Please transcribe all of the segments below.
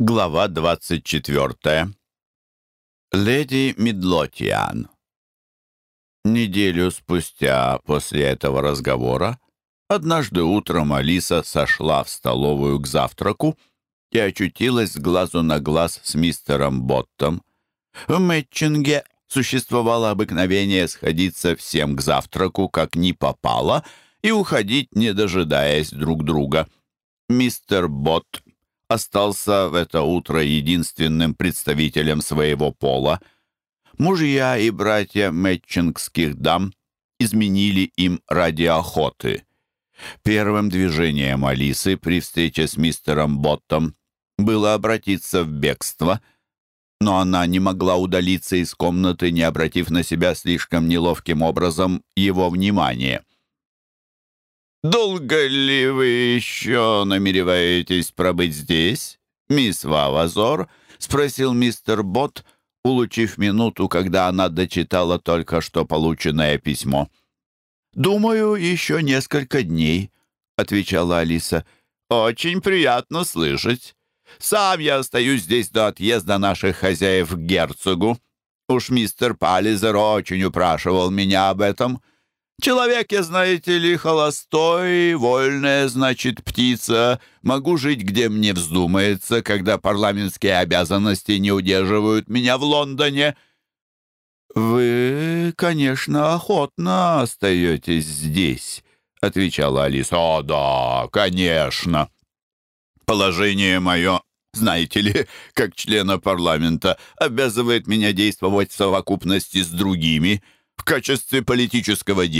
Глава 24. Леди Медлотиан. Неделю спустя после этого разговора однажды утром Алиса сошла в столовую к завтраку и очутилась с глазу на глаз с мистером Боттом. В Мэтчинге существовало обыкновение сходиться всем к завтраку, как ни попало, и уходить, не дожидаясь друг друга. Мистер Ботт остался в это утро единственным представителем своего пола. Мужья и братья мэтчингских дам изменили им ради охоты. Первым движением Алисы при встрече с мистером Боттом было обратиться в бегство, но она не могла удалиться из комнаты, не обратив на себя слишком неловким образом его внимания. «Долго ли вы еще намереваетесь пробыть здесь, мисс Вавазор?» — спросил мистер Бот, улучив минуту, когда она дочитала только что полученное письмо. «Думаю, еще несколько дней», — отвечала Алиса. «Очень приятно слышать. Сам я остаюсь здесь до отъезда наших хозяев к герцогу. Уж мистер Паллизер очень упрашивал меня об этом». Человек я, знаете ли, холостой, вольная, значит, птица. Могу жить, где мне вздумается, когда парламентские обязанности не удерживают меня в Лондоне. «Вы, конечно, охотно остаетесь здесь», — отвечала Алиса. «О, да, конечно. Положение мое знаете ли, как члена парламента, обязывает меня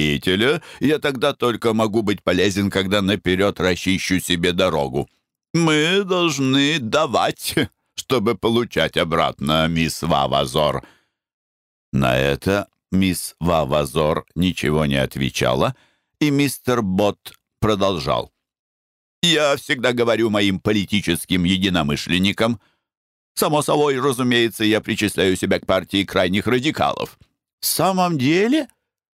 действовать в совокупности с другими. В качестве политического деятеля я тогда только могу быть полезен,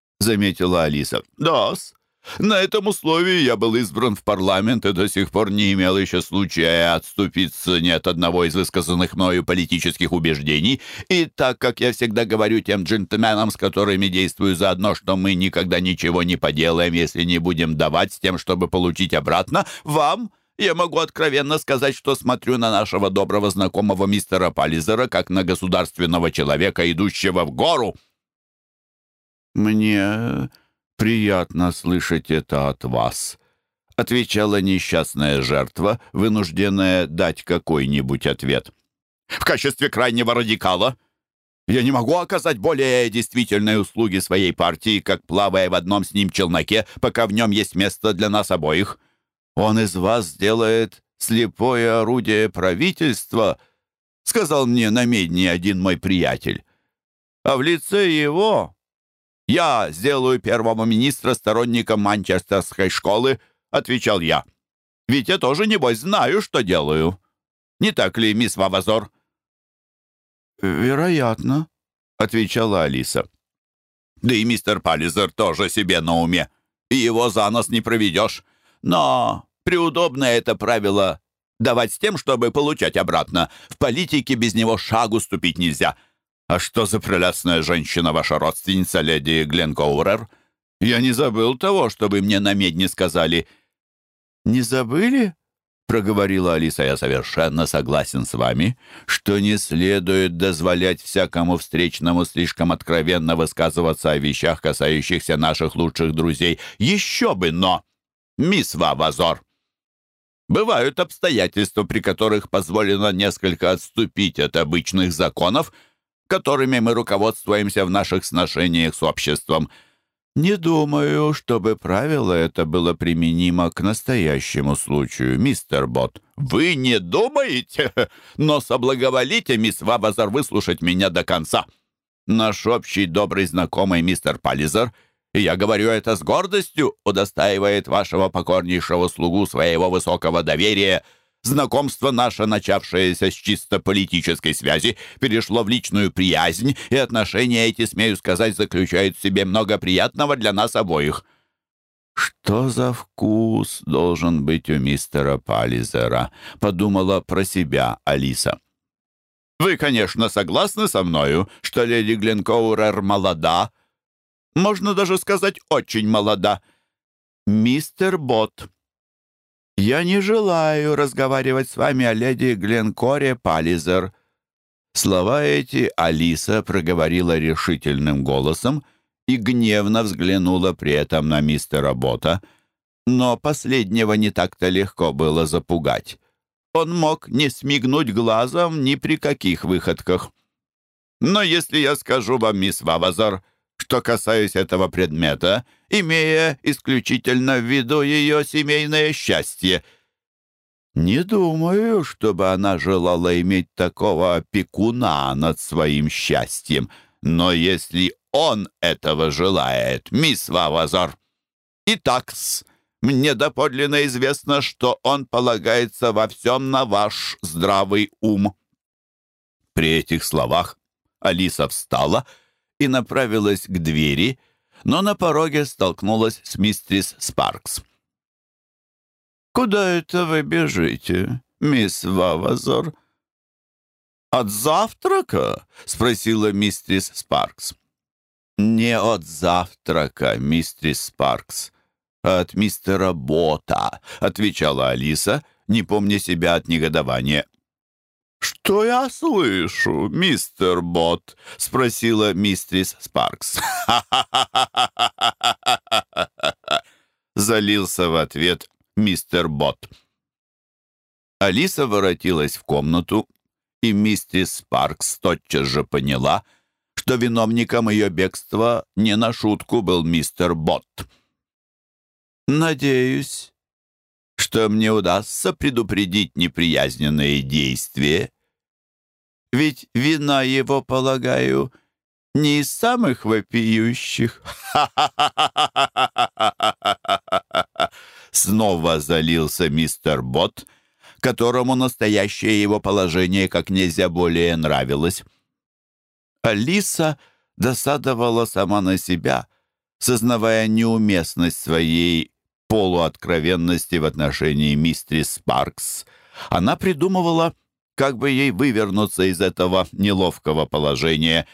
когда наперед расчищу себе дорогу. Мы должны давать, чтобы получать обратно, мисс Вавазор». На это мисс Вавазор ничего не отвечала, и мистер Бот продолжал. «Я всегда говорю моим политическим единомышленникам. Само собой, разумеется, я причисляю себя к партии крайних радикалов. «В самом деле?» — заметила Алиса. «Да-с. На этом условии я был избран в парламент и до сих пор не имел еще случая отступиться ни от одного из высказанных мною политических убеждений. И так как я всегда говорю тем джентльменам, с которыми действую заодно, что мы никогда ничего не поделаем, если не будем давать с тем, чтобы получить обратно, вам...» Я могу откровенно сказать, что смотрю на нашего доброго знакомого мистера Паллизера как на государственного человека, идущего в гору. «Мне приятно слышать это от вас», — отвечала несчастная жертва, вынужденная дать какой-нибудь ответ. «В качестве крайнего радикала я не могу оказать более действительной услуги своей партии, как плавая в одном с ним челноке, пока в нем есть место для нас обоих. Он из вас сделает слепое орудие правительства», — сказал которыми мы руководствуемся в наших сношениях с обществом. Не думаю, чтобы правило это было применимо к настоящему случаю, мистер Бот. Вы не думаете? Но соблаговолите, мисс Вабазар, выслушать меня до конца. Наш общий добрый знакомый мистер Пализар — и я говорю это с гордостью, удостаивает вашего покорнейшего слугу своего высокого доверия знакомство наше, начавшееся с чисто политической связи, перешло в личную приязнь, и отношения эти, смею сказать, заключают в себе много приятного для нас обоих». «Что за вкус должен быть у мистера Паллизера?» — подумала про себя Алиса. «Вы, конечно, согласны со мною, что леди Гленкоурер молода?» «Можно даже сказать, очень молода». «Мистер Бот», я не желаю разговаривать с вами о леди Гленкоре Паллизер». Слова эти Алиса проговорила решительным голосом, и гневно взглянула при этом на мистера Бота, но последнего не так-то легко было запугать. Он мог не смигнуть глазом ни при каких выходках. «Но если я скажу вам, кто касаюсь этого предмета, имея исключительно в виду ее семейное счастье. Не думаю, чтобы она желала иметь такого опекуна над своим счастьем, но если он этого желает, мисс Вавазор. Итак-с, мне доподлинно известно, что он полагается во всем на ваш здравый ум». При этих словах Алиса встала и, и направилась к двери, но на пороге столкнулась с мистрис Спаркс. «Куда это вы бежите, мисс Вавазор?» «От завтрака?» — спросила мистрис Спаркс. «Не от завтрака, мистрис Спаркс, а от мистера Бота», — отвечала Алиса, не помня себя от негодования. «Что я слышу, мистер Бот?» — спросила мистрис Спаркс. Залился в ответ мистер Бот. Алиса воротилась в комнату, и мистрис Спаркс тотчас же поняла, что виновником ее бегства не на шутку был мистер Бот. «Надеюсь, что мне удастся предупредить неприязненные действия», ведь вина его, полагаю, не из самых вопиющих. Снова залился мистер Бот, которому настоящее его положение как нельзя более нравилось. Алиса досадовала сама на себя, сознавая неуместность своей полуоткровенности в отношении мистерис Спаркс. Она придумывала как бы ей вывернуться из этого неловкого положения,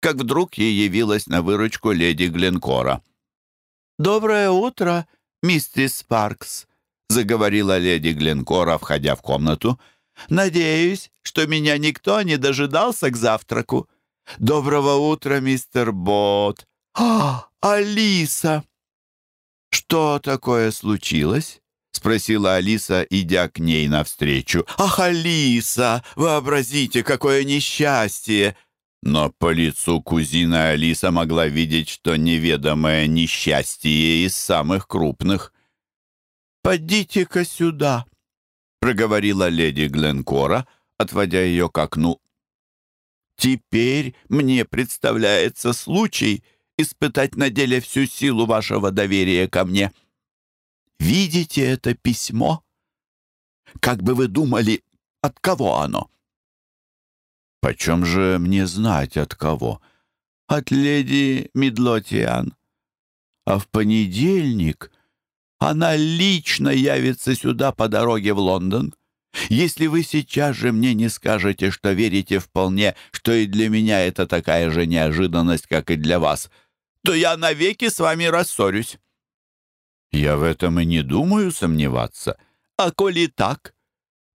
как вдруг ей явилась на выручку леди Гленкора. «Доброе утро, миссис Спаркс», — заговорила леди Гленкора, входя в комнату. «Надеюсь, что меня никто не дожидался к завтраку. Доброго утра, мистер Бот. А, Алиса!» «Что такое случилось?» спросила Алиса, идя к ней навстречу. «Ах, Алиса, вообразите, какое несчастье!» Но по лицу кузина Алиса могла видеть, что неведомое несчастье из самых крупных. «Подите-ка сюда», — проговорила леди Гленкора, отводя ее к окну. «Теперь мне представляется случай испытать на деле всю силу вашего доверия ко мне» видите это письмо? Как бы вы думали, от кого оно?» «Почем же мне знать, от кого?» «От леди Медлотиан. А в понедельник она лично явится сюда по дороге в Лондон. Если вы сейчас же мне не скажете, что верите вполне, что и для меня это такая же неожиданность, как и для вас, то я навеки с вами рассорюсь». «Я в этом и не думаю сомневаться. А коли так,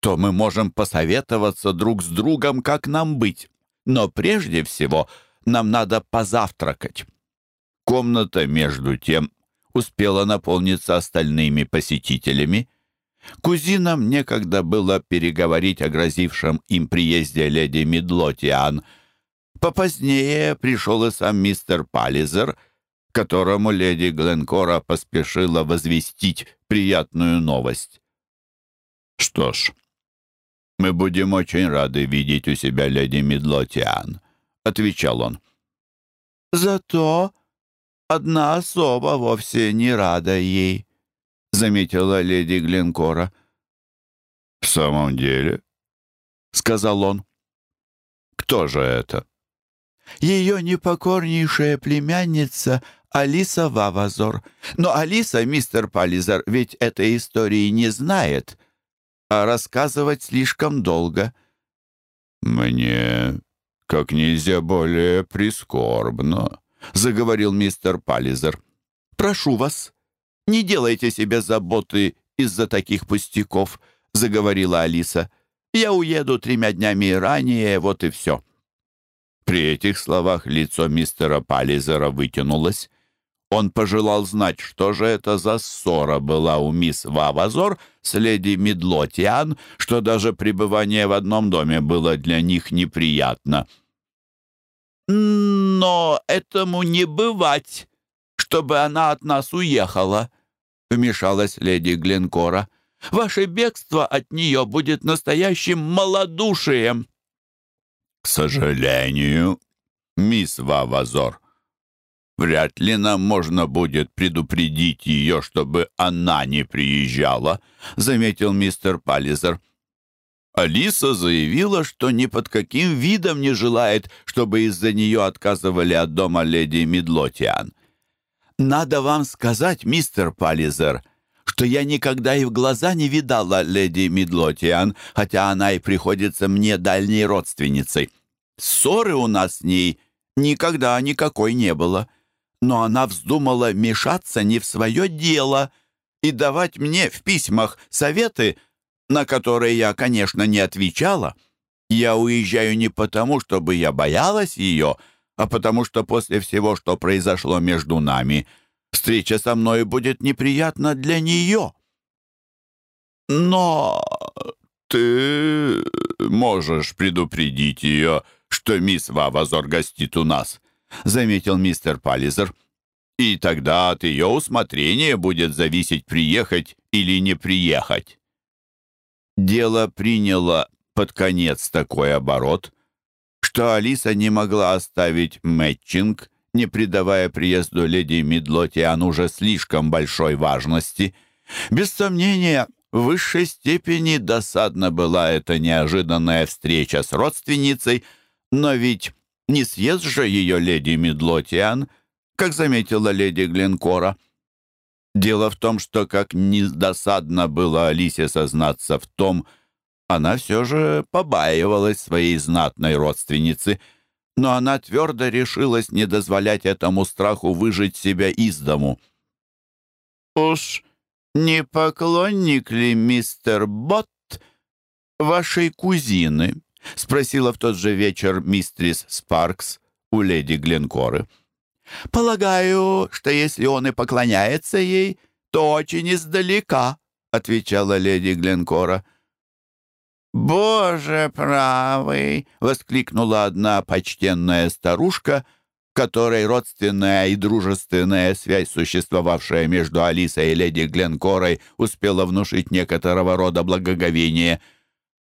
то мы можем посоветоваться друг с другом, как нам быть. Но прежде всего нам надо позавтракать». Комната, между тем, успела наполниться остальными посетителями — Кузинам некогда было переговорить о грозившем им приезде леди Медлотиан. Попозднее пришел и сам мистер Паллизер, которому леди Гленкора поспешила возвестить приятную новость. «Что ж, мы будем очень рады видеть у себя леди Медлотиан», — отвечал он. «Зато одна особа вовсе не рада ей», — заметила леди Гленкора. «В самом деле?» — сказал он. «Кто же это?» «Ее непокорнейшая племянница — Алиса Вавазор. Но Алиса, мистер Паллизер, ведь этой истории не знает, а рассказывать слишком долго. «Мне как нельзя более прискорбно», — заговорил мистер Паллизер. «Прошу вас, не делайте себе заботы из-за таких пустяков», — заговорила Алиса. «Я уеду тремя днями ранее, вот и все». При этих словах лицо мистера Паллизера вытянулось. Он пожелал знать, что же это за ссора была у мисс Вавазор с леди Медлотиан, что даже пребывание в одном доме было для них неприятно. «Но этому не бывать, чтобы она от нас уехала», — вмешалась леди Гленкора. «Ваше бегство от нее будет настоящим малодушием». «К сожалению, мисс Вавазор, Вряд ли нам можно будет предупредить ее, чтобы она не приезжала», — заметил мистер Паллизер. Алиса заявила, что ни под каким видом не желает, чтобы из-за нее отказывали от дома леди Медлотиан. «Надо вам сказать, мистер Паллизер», что я никогда и в глаза не видала леди Медлотиан, хотя она и приходится мне дальней родственницей. Ссоры у нас с ней никогда никакой не было но она вздумала мешаться не в свое дело и давать мне в письмах советы, на которые я, конечно, не отвечала. Я уезжаю не потому, чтобы я боялась ее, а потому что после всего, что произошло между нами, встреча со мной будет неприятна для нее. Но ты можешь предупредить ее, что мисс Вавазор гостит у нас. заметил мистер Паллизер. И тогда от ее усмотрения будет зависеть, приехать или не приехать. Дело приняло под конец такой оборот, что Алиса не могла оставить Мэтчинг не придавая приезду леди Мидлотиан уже слишком большой важности. Без сомнения, в высшей степени досадна была эта неожиданная встреча с родственницей, но ведь не съест же ее леди Мидлотиан, как заметила леди Гленкора. Дело в том, что как ни досадно было Алисе сознаться в том, она все же побаивалась своей знатной родственницы — но она твердо решилась не Спросила в тот же вечер мистрис Спаркс у леди Гленкоры. «Полагаю, что если он и поклоняется ей, то очень издалека», — отвечала леди Гленкора. «Боже правый!» — воскликнула одна почтенная старушка, которой родственная и дружественная связь, существовавшая между Алисой и леди Гленкорой, успела внушить некоторого рода благоговение —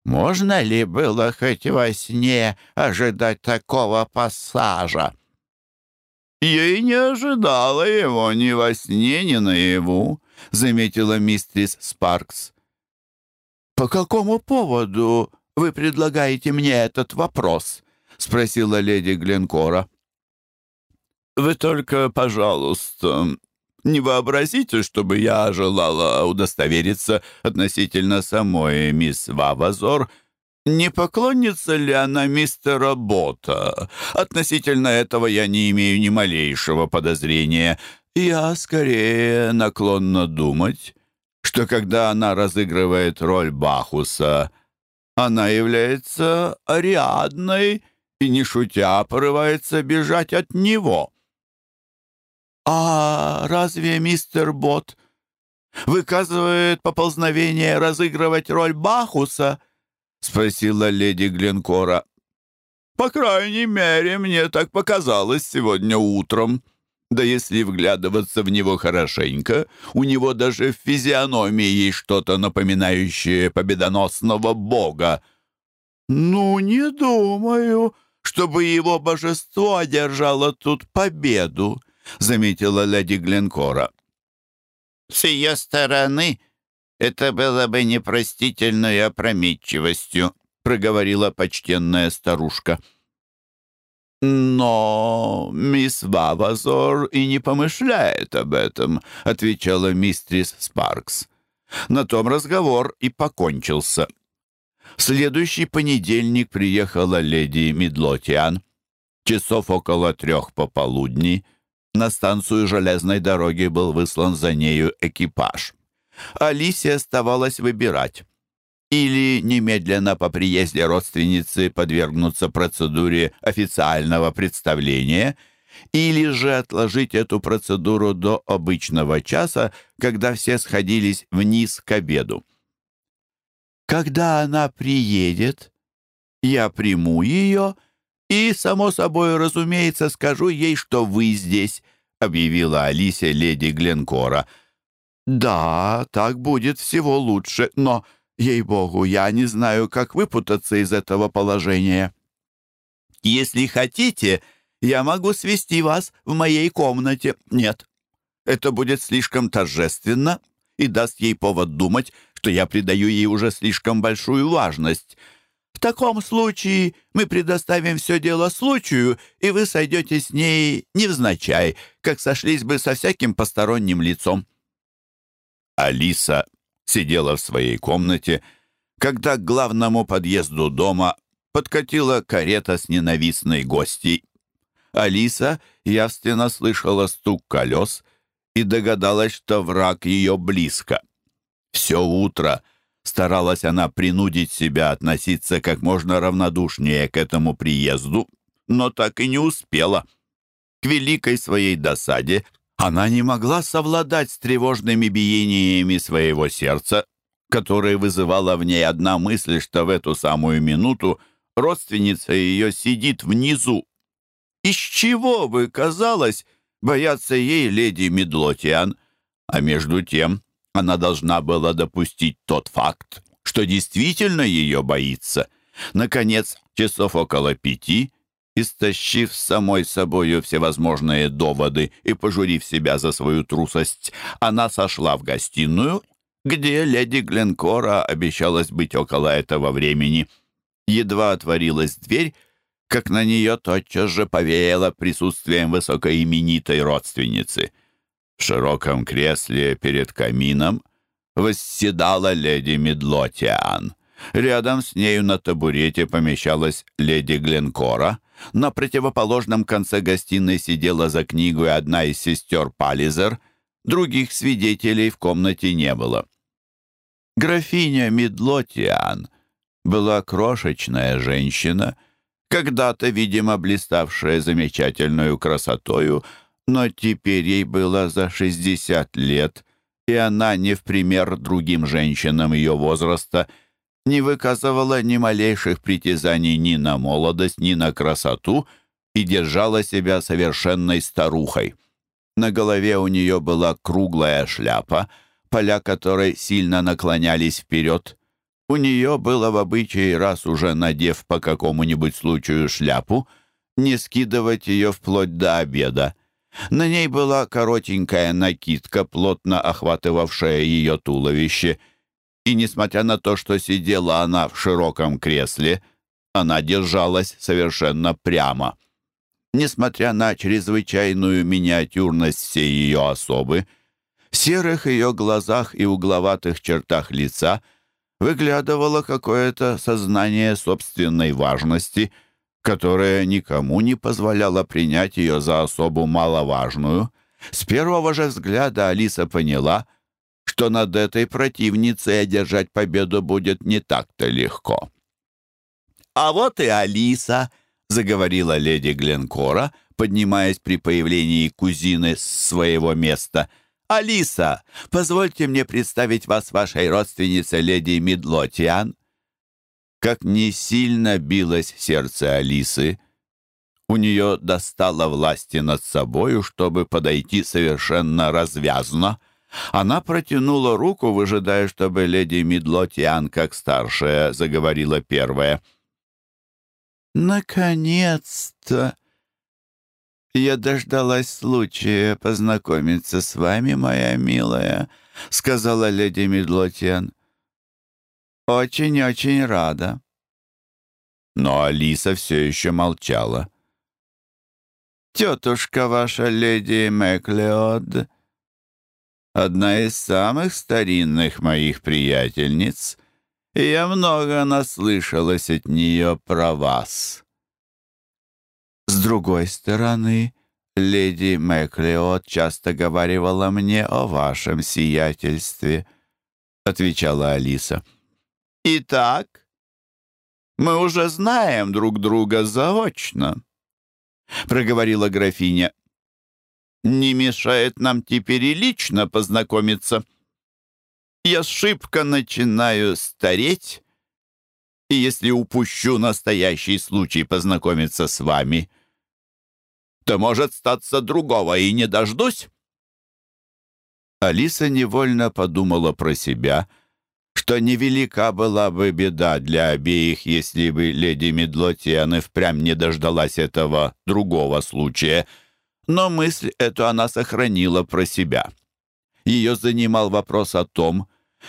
«Можно ли было хоть во сне ожидать такого пассажа?» «Ей не ожидала его ни во сне, ни наяву», — заметила мистрис Спаркс. «По какому поводу вы предлагаете мне этот вопрос?» — спросила леди Гленкора. «Вы только, пожалуйста, не вообразите, чтобы я желала удостовериться относительно самой мисс Вавазор, не поклонница ли она мистера Бота? Относительно этого я не имею ни малейшего подозрения. Я скорее наклонна думать, что когда она разыгрывает роль Бахуса, она является заметила леди Гленкора. «С ее стороны это было бы непростительной опрометчивостью», проговорила почтенная старушка. «Но мисс Вавазор и не помышляет об этом», отвечала мистрис Спаркс. На том разговор и покончился. В следующий понедельник приехала леди Медлотиан. Часов около трех пополудни — на станцию железной дороги был выслан за нею экипаж. Алисе оставалось выбирать. Или немедленно по приезде родственницы подвергнуться процедуре официального представления, или же отложить эту процедуру до обычного часа, когда все сходились вниз к обеду. «Когда она приедет, я приму ее», и, само собой, разумеется, скажу ей, что вы здесь», — объявила Алисе леди Гленкора. «Да, так будет всего лучше, но, ей-богу, я не знаю, как выпутаться из этого положения». «Если хотите, я могу свести вас в моей комнате». «Нет, это будет слишком торжественно и даст ей повод думать, что я придаю ей уже слишком большую важность». В таком случае мы предоставим все дело случаю, и вы сойдете с ней невзначай, как сошлись бы со всяким посторонним лицом». Алиса сидела в своей комнате, когда к главному подъезду дома подкатила карета с ненавистной гостьей. Алиса явственно слышала старалась она принудить себя относиться как можно равнодушнее к этому приезду, но так и не успела. К великой своей досаде она не могла совладать с тревожными биениями своего сердца, которые вызывала в ней одна мысль, что в эту самую минуту родственница ее сидит внизу. Из чего бы, казалось, бояться ей леди Медлотиан? А между тем она должна была допустить тот факт, что действительно ее боится. Наконец, часов около пяти, истощив самой собою всевозможные доводы и пожурив себя за свою трусость, она сошла в гостиную, где леди Гленкора обещалась быть около этого времени. Едва отворилась дверь, как на нее тотчас же повеяло присутствием высокоименитой родственницы. В широком кресле перед камином восседала леди Медлотиан. Рядом с нею на табурете помещалась леди Гленкора — на противоположном конце гостиной сидела за книгой одна из сестер Пализер. Других свидетелей в комнате не было. Графиня Медлотиан была крошечная женщина, когда-то, видимо, блиставшая замечательную красотою, но теперь ей было за 60 лет, и она не в пример другим женщинам ее возраста – не выказывала ни малейших притязаний ни на молодость, ни на красоту и держала себя совершенной старухой. На голове у нее была круглая шляпа, поля которой На ней была коротенькая накидка, плотно охватывавшая ее туловище, и, несмотря на то, что сидела она в широком кресле, она держалась совершенно прямо. Несмотря на чрезвычайную миниатюрность всей ее особы, в серых ее глазах и угловатых чертах лица выглядывало какое-то сознание собственной важности — которая никому не позволяла принять ее за особу маловажную, с первого же взгляда Алиса поняла, что над этой противницей одержать победу будет не так-то легко. «А вот и Алиса!» — заговорила леди Гленкора, поднимаясь при появлении кузины с своего места. «Алиса, позвольте мне представить вас вашей родственнице леди Медлотиан как не сильно билось сердце Алисы. У нее достало власти над собою, чтобы подойти совершенно развязно. Она протянула руку, выжидая, чтобы леди Медлотиан, как старшая, заговорила первая. «Наконец-то!» «Я дождалась случая познакомиться с вами, моя милая», — сказала леди Медлотиан. Мидлотиан. «Очень-очень рада». Но Алиса все еще молчала. Тетушка ваша, леди Мэклеод, одна из самых старинных моих приятельниц, и я много наслышалась от нее про вас. С другой стороны, леди Мэклеод часто говаривала мне о вашем сиятельстве, отвечала Алиса. Итак, мы уже знаем друг друга заочно, проговорила графиня. Не мешает нам теперь и лично познакомиться. Я шибко начинаю стареть, и если упущу настоящий случай познакомиться с вами, то, может, статься другого и не дождусь. Алиса невольно подумала про себя, что невелика была бы беда для обеих, если бы леди Медлотиан и впрямь не дождалась этого другого случая. Но мысль эту она сохранила про себя. Ее занимал вопрос о том,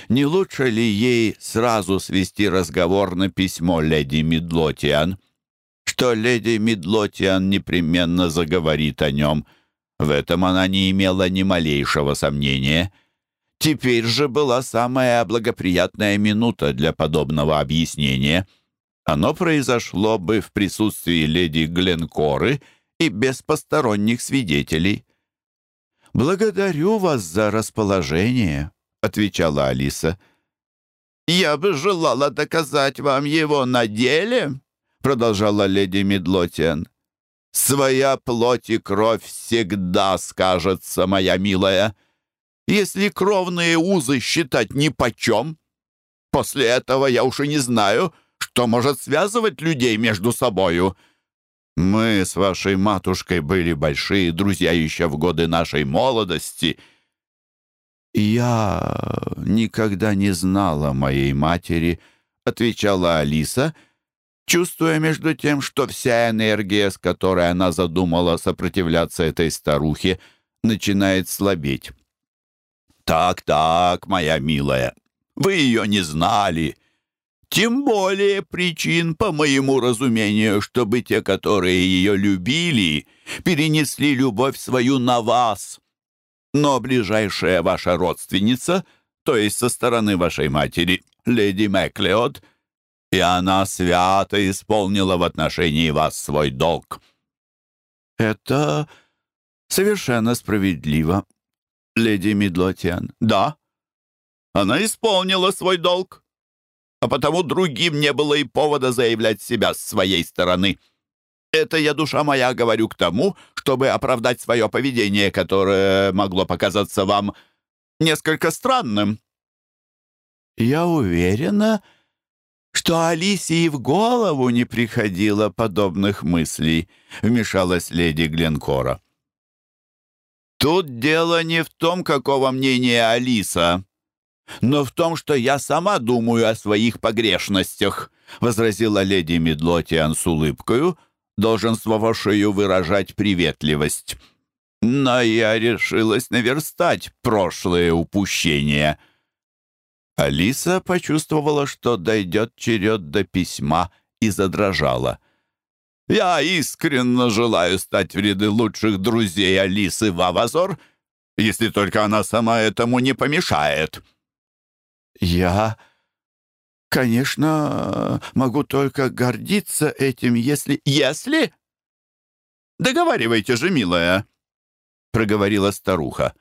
не лучше ли ей сразу свести разговор на письмо леди Медлотиан, что леди Медлотиан непременно заговорит о нем. В этом она не имела ни малейшего сомнения — Теперь же была самая благоприятная минута для подобного объяснения. Оно произошло бы в присутствии леди Гленкоры и без посторонних свидетелей. «Благодарю вас за расположение», — отвечала Алиса. «Я бы желала доказать вам его на деле», — продолжала леди Медлотиан. «Своя плоть и кровь всегда скажется, моя милая». если кровные узы считать нипочем. После этого я уж и не знаю, что может связывать людей между собою». Мы с вашей матушкой были большие друзья еще в годы нашей молодости. Я никогда не знала моей матери, отвечала Алиса, чувствуя между тем, что вся энергия, с которой она задумала «Так, так, моя милая, вы ее не знали. Тем более причин, по моему разумению, чтобы те, которые ее любили, перенесли любовь свою на вас. Но ближайшая ваша родственница, то есть со стороны вашей матери, леди Мэклеод, и она свято исполнила в отношении вас свой долг». «Это совершенно справедливо», леди Мидлотиан. Да, она исполнила свой долг а потому другим не было и повода заявлять себя с своей стороны. Это я, душа моя, говорю к тому, Тут дело не в том, какого мнения Алиса, но в том, что я сама думаю о своих погрешностях, возразила леди Медлотиан с улыбкою, долженствовавшую выражать приветливость. Но я решилась наверстать прошлое упущение. Алиса почувствовала, что дойдет черед до письма, и задрожала — «Я искренне желаю стать в ряды лучших друзей Алисы Вавазор, если только она сама этому не помешает», «Я, конечно, могу только гордиться этим, если...» «Если?» «Договаривайте же, милая», — проговорила старуха.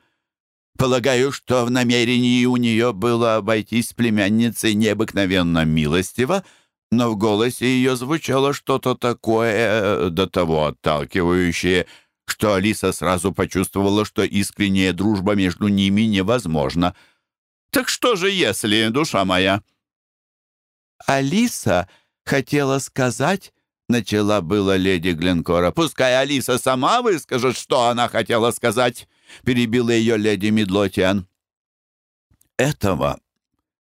«Полагаю, что в намерении у нее было обойтись с племянницей необыкновенно милостиво, Но в голосе ее звучало что-то такое э, до того отталкивающее, что Алиса сразу почувствовала, что искренняя дружба между ними невозможна. «Так что же если, душа моя?» «Алиса хотела сказать...» — начала была леди Гленкора. «Пускай Алиса сама выскажет, что она хотела сказать!» — перебила ее леди Медлотиан. «Этого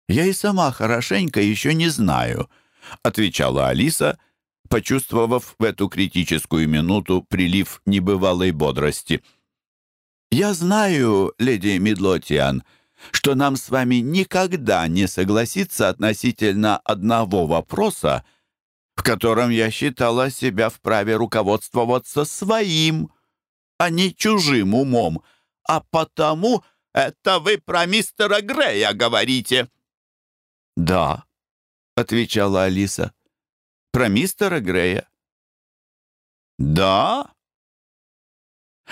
я и сама хорошенько еще не знаю», отвечала Алиса, почувствовав в эту критическую минуту прилив небывалой бодрости. «Я знаю, леди Медлотиан, что нам с вами никогда не согласиться относительно одного вопроса, в котором я считала себя вправе руководствоваться своим, а не чужим умом, а потому это вы про мистера Грея говорите». «Да», отвечала Алиса. «Про мистера Грея». «Да?»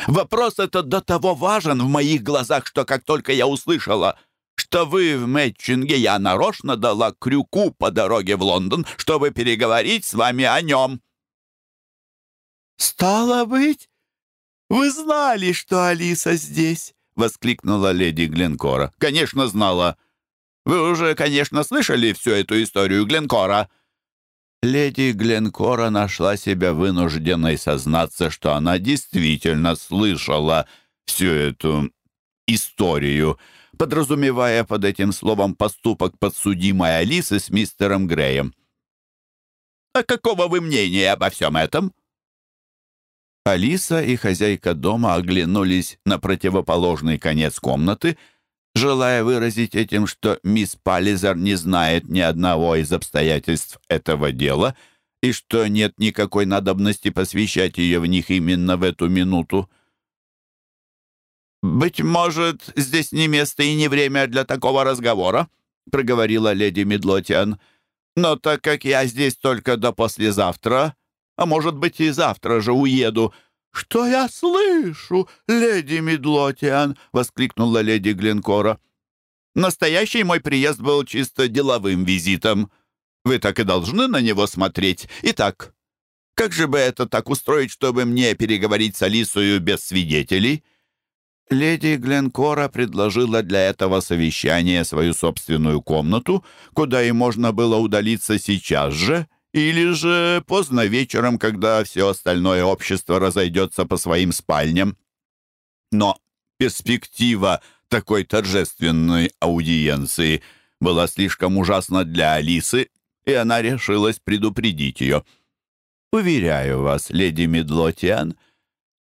«Вопрос этот до того важен в моих глазах, что как только я услышала, что вы в Мэтчинге, я нарочно дала крюку по дороге в Лондон, чтобы переговорить с вами о нем». «Стало быть, вы знали, что Алиса здесь?» — воскликнула леди Гленкора. «Конечно, знала». Вы уже, конечно, слышали всю эту историю Гленкора». Леди Гленкора нашла себя вынужденной сознаться, что она действительно слышала всю эту историю, подразумевая под этим словом поступок подсудимой Алисы с мистером Греем. «А какого вы мнения обо всем этом?» Алиса и хозяйка дома оглянулись на противоположный конец комнаты — желая выразить этим, что мисс Паллизер не знает ни одного из обстоятельств этого дела и что нет никакой надобности посвящать ее в них именно в эту минуту. «Быть может, здесь не место и не время для такого разговора», проговорила леди Медлотиан. «Но так как я здесь только до послезавтра, а может быть и завтра же уеду», «Что я слышу, леди Медлотиан?» — воскликнула леди Гленкора. «Настоящий мой приезд был чисто деловым визитом. Вы так и должны на него смотреть. Итак, как же бы это так устроить, Или же поздно вечером, когда все остальное общество разойдется по своим спальням. Но перспектива такой торжественной аудиенции была слишком ужасна для Алисы, и она решилась предупредить ее. «Уверяю вас, леди Медлотиан,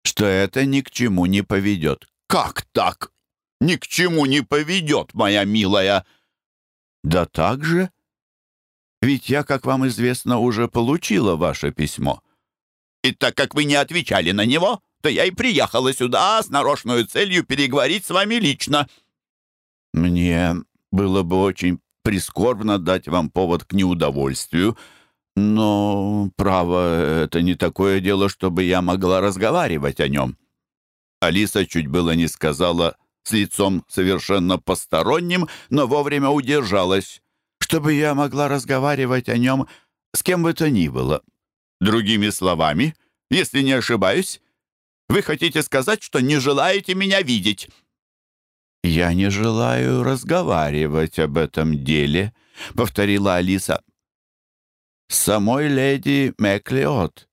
что это ни к чему не поведет». «Как так? Ни к чему не поведет, моя милая!» «Да так же, ведь я, как вам известно, уже получила ваше письмо». «И так как вы не отвечали на него, то я и приехала сюда с нарочной целью переговорить с вами лично». «Мне было бы очень прискорбно дать вам повод к неудовольствию, но, право, это не такое дело, чтобы я могла разговаривать о нем». Алиса чуть было не сказала с лицом совершенно посторонним, но вовремя удержалась. чтобы я могла разговаривать о нем с кем бы то ни было. Другими словами, если не ошибаюсь, вы хотите сказать, что не желаете меня видеть?» «Я не желаю разговаривать об этом деле», — повторила Алиса. «С самой леди Мэклиот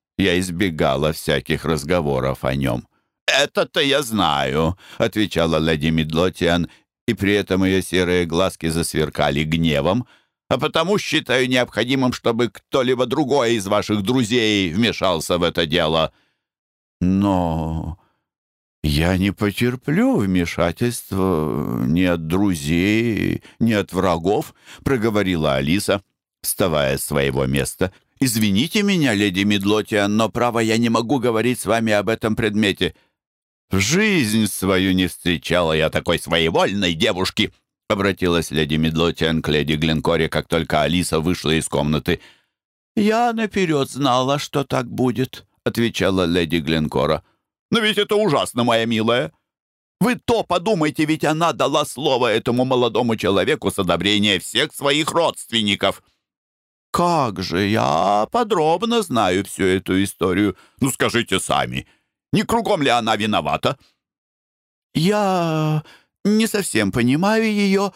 и при этом ее серые глазки засверкали гневом, а потому считаю необходимым, чтобы кто-либо другой из ваших друзей вмешался в это дело». «Но я не потерплю вмешательства ни от друзей, ни от врагов», — проговорила Алиса, вставая с своего места. «Извините меня, леди Медлотия, но, право, я не могу говорить с вами об этом предмете». В «Жизнь свою не встречала я такой своевольной девушки!» Обратилась леди Медлотиан к леди Глинкоре, как только Алиса вышла из комнаты. «Я наперед знала, что так будет», — отвечала леди Глинкора. «Но ведь это ужасно, моя милая!» «Вы то подумайте, ведь она дала слово этому молодому человеку с одобрения всех своих родственников!» «Как же, я подробно знаю всю эту историю. Ну, скажите сами, не кругом ли она виновата?» «Я не совсем понимаю ее,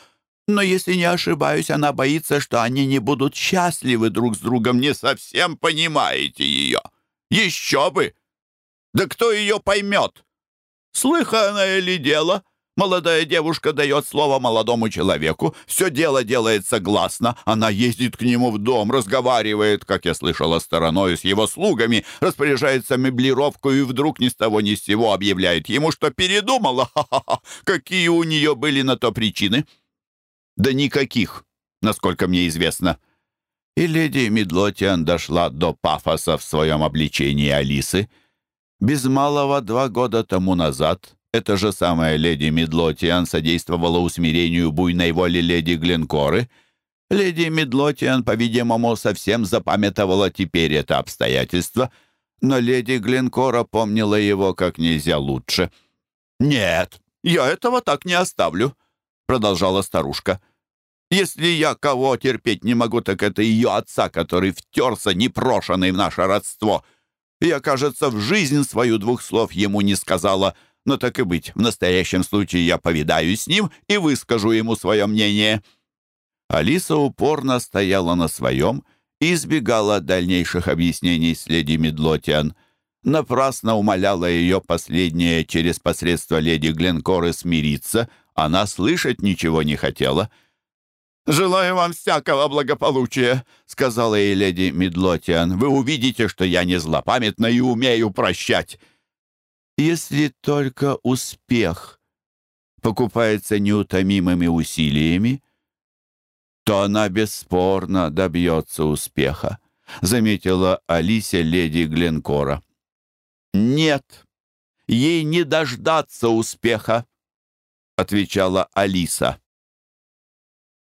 но, если не ошибаюсь, она боится, что они не будут счастливы друг с другом. Не совсем понимаете ее. Еще бы! Да кто ее поймет? Слыханное ли дело?» Молодая девушка дает слово молодому человеку, все дело делается гласно. она ездит к нему в дом, разговаривает, как я слышала, стороной с его слугами, распоряжается меблировкой и вдруг ни с того ни с сего объявляет ему, что передумала. Ха -ха -ха. Какие у нее были на то причины? Да никаких, насколько мне известно. И леди Медлотиан дошла до пафоса в своем обличении Алисы. Без малого два года тому назад это же самая леди Медлотиан содействовала усмирению буйной воли леди Глинкоры. Леди Медлотиан, по-видимому, совсем запамятовала теперь это обстоятельство, но леди Глинкора помнила его как нельзя лучше. «Нет, я этого так не оставлю», — продолжала старушка. «Если я кого терпеть не могу, так это ее отца, который втерся непрошенный в наше родство. Я, кажется, в жизнь свою двух слов ему не сказала» но так и быть, в настоящем случае я повидаюсь с ним и выскажу ему свое мнение». Алиса упорно стояла на своем и избегала дальнейших объяснений с леди Медлотиан. Напрасно умоляла ее последнее через посредство леди Гленкоры смириться, она слышать ничего не хотела. «Желаю вам всякого благополучия», — сказала ей леди Медлотиан. «Вы увидите, что я не злопамятна и умею прощать».«Если только успех покупается неутомимыми усилиями, то она бесспорно добьется успеха», — заметила Алисе леди Гленкора. «Нет, ей не дождаться успеха», — отвечала Алиса.